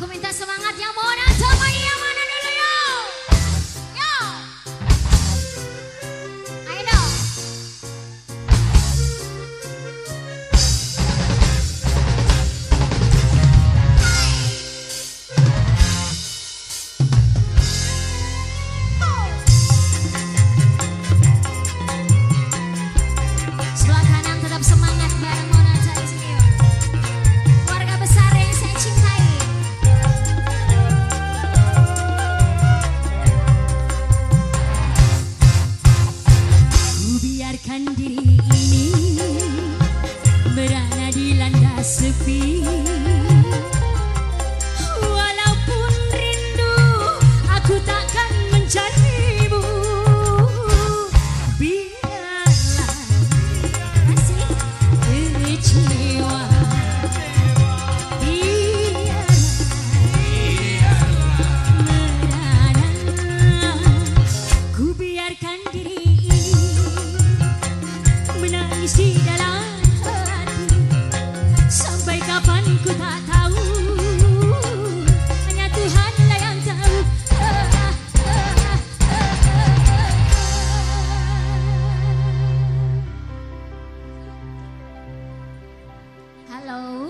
Aku minta semangat yang mana sepi. Halo.